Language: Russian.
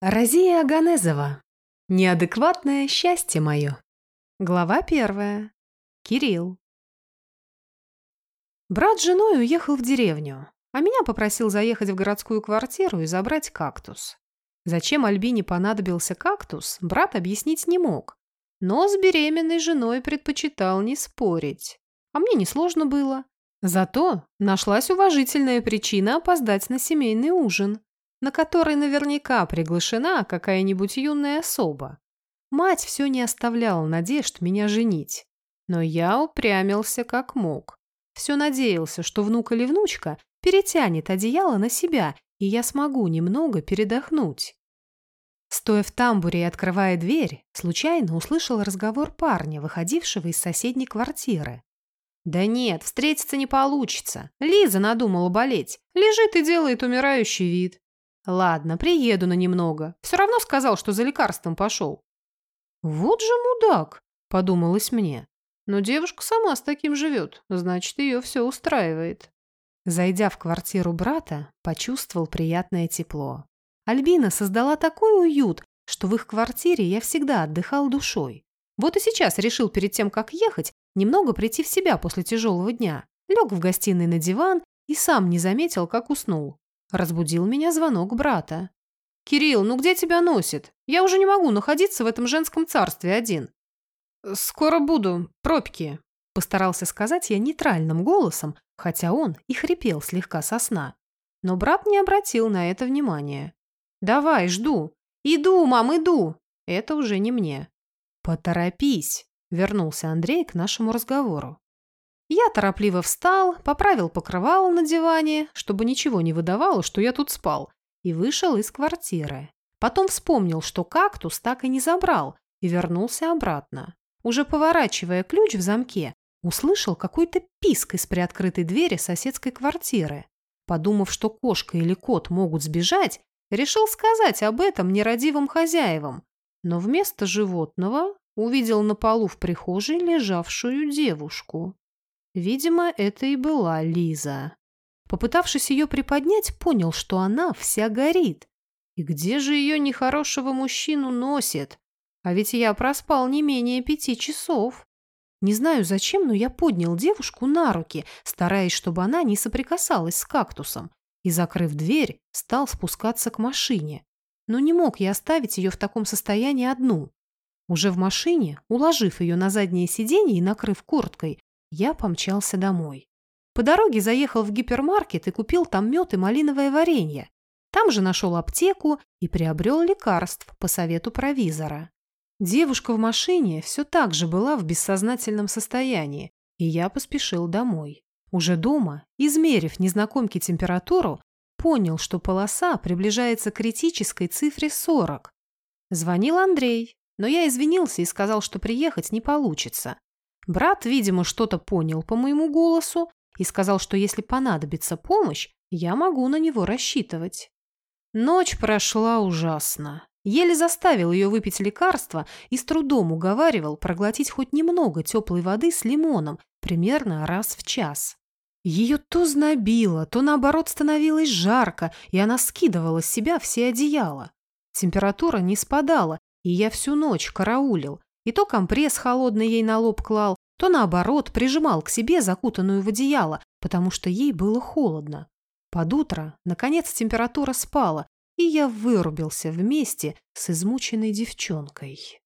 Розия Аганезова. Неадекватное счастье мое. Глава первая. Кирилл. Брат с женой уехал в деревню, а меня попросил заехать в городскую квартиру и забрать кактус. Зачем Альбине понадобился кактус, брат объяснить не мог. Но с беременной женой предпочитал не спорить. А мне несложно было. Зато нашлась уважительная причина опоздать на семейный ужин на который наверняка приглашена какая-нибудь юная особа. Мать все не оставляла надежд меня женить, но я упрямился как мог. Все надеялся, что внук или внучка перетянет одеяло на себя, и я смогу немного передохнуть. Стоя в тамбуре и открывая дверь, случайно услышал разговор парня, выходившего из соседней квартиры. «Да нет, встретиться не получится. Лиза надумала болеть. Лежит и делает умирающий вид. Ладно, приеду на немного. Все равно сказал, что за лекарством пошел. Вот же мудак, подумалось мне. Но девушка сама с таким живет, значит, ее все устраивает. Зайдя в квартиру брата, почувствовал приятное тепло. Альбина создала такой уют, что в их квартире я всегда отдыхал душой. Вот и сейчас решил перед тем, как ехать, немного прийти в себя после тяжелого дня. Лег в гостиной на диван и сам не заметил, как уснул. Разбудил меня звонок брата. «Кирилл, ну где тебя носит? Я уже не могу находиться в этом женском царстве один». «Скоро буду. Пробки», – постарался сказать я нейтральным голосом, хотя он и хрипел слегка со сна. Но брат не обратил на это внимания. «Давай, жду. Иду, мам, иду». Это уже не мне. «Поторопись», – вернулся Андрей к нашему разговору. Я торопливо встал, поправил покрывало на диване, чтобы ничего не выдавало, что я тут спал, и вышел из квартиры. Потом вспомнил, что кактус так и не забрал, и вернулся обратно. Уже поворачивая ключ в замке, услышал какой-то писк из приоткрытой двери соседской квартиры. Подумав, что кошка или кот могут сбежать, решил сказать об этом нерадивым хозяевам, но вместо животного увидел на полу в прихожей лежавшую девушку. Видимо, это и была Лиза. Попытавшись ее приподнять, понял, что она вся горит. И где же ее нехорошего мужчину носит? А ведь я проспал не менее пяти часов. Не знаю зачем, но я поднял девушку на руки, стараясь, чтобы она не соприкасалась с кактусом, и, закрыв дверь, стал спускаться к машине. Но не мог я оставить ее в таком состоянии одну. Уже в машине, уложив ее на заднее сиденье и накрыв курткой, я помчался домой. По дороге заехал в гипермаркет и купил там мед и малиновое варенье. Там же нашел аптеку и приобрел лекарств по совету провизора. Девушка в машине все так же была в бессознательном состоянии, и я поспешил домой. Уже дома, измерив незнакомке температуру, понял, что полоса приближается к критической цифре 40. Звонил Андрей, но я извинился и сказал, что приехать не получится. Брат, видимо, что-то понял по моему голосу и сказал, что если понадобится помощь, я могу на него рассчитывать. Ночь прошла ужасно. Еле заставил ее выпить лекарство и с трудом уговаривал проглотить хоть немного теплой воды с лимоном, примерно раз в час. Ее то знобило, то наоборот становилось жарко, и она скидывала с себя все одеяла. Температура не спадала, и я всю ночь караулил, и то компресс холодный ей на лоб клал, то наоборот прижимал к себе закутанную в одеяло, потому что ей было холодно. Под утро, наконец, температура спала, и я вырубился вместе с измученной девчонкой.